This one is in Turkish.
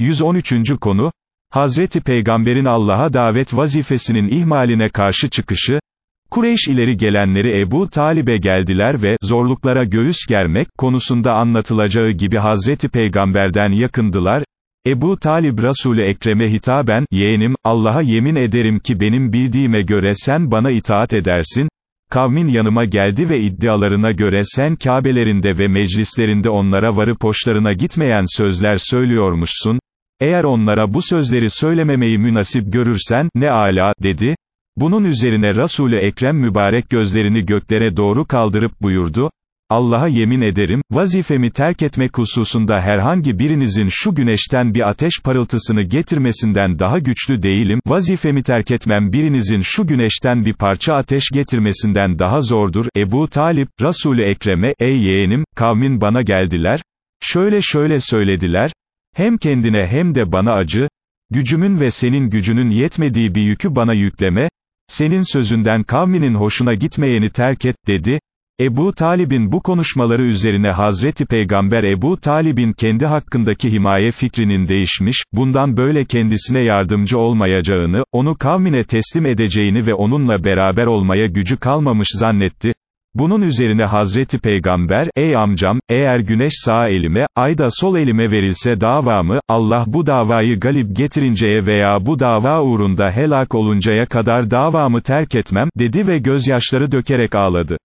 113. konu, Hazreti Peygamber'in Allah'a davet vazifesinin ihmaline karşı çıkışı, Kureyş ileri gelenleri Ebu Talib'e geldiler ve, zorluklara göğüs germek, konusunda anlatılacağı gibi Hazreti Peygamber'den yakındılar, Ebu Talib Resul-i Ekrem'e hitaben, yeğenim, Allah'a yemin ederim ki benim bildiğime göre sen bana itaat edersin, kavmin yanıma geldi ve iddialarına göre sen Kabelerinde ve meclislerinde onlara varıp hoşlarına gitmeyen sözler söylüyormuşsun, eğer onlara bu sözleri söylememeyi münasip görürsen, ne ala, dedi. Bunun üzerine Resul-i Ekrem mübarek gözlerini göklere doğru kaldırıp buyurdu, Allah'a yemin ederim, vazifemi terk etmek hususunda herhangi birinizin şu güneşten bir ateş parıltısını getirmesinden daha güçlü değilim, vazifemi terk etmem birinizin şu güneşten bir parça ateş getirmesinden daha zordur. Ebu Talip, Resul-i Ekrem'e, ey yeğenim, kavmin bana geldiler, şöyle şöyle söylediler, hem kendine hem de bana acı, gücümün ve senin gücünün yetmediği bir yükü bana yükleme, senin sözünden kavminin hoşuna gitmeyeni terk et, dedi. Ebu Talib'in bu konuşmaları üzerine Hazreti Peygamber Ebu Talib'in kendi hakkındaki himaye fikrinin değişmiş, bundan böyle kendisine yardımcı olmayacağını, onu kavmine teslim edeceğini ve onunla beraber olmaya gücü kalmamış zannetti. Bunun üzerine Hazreti Peygamber, ey amcam, eğer güneş sağ elime, ay da sol elime verilse davamı, Allah bu davayı galip getirinceye veya bu dava uğrunda helak oluncaya kadar davamı terk etmem, dedi ve gözyaşları dökerek ağladı.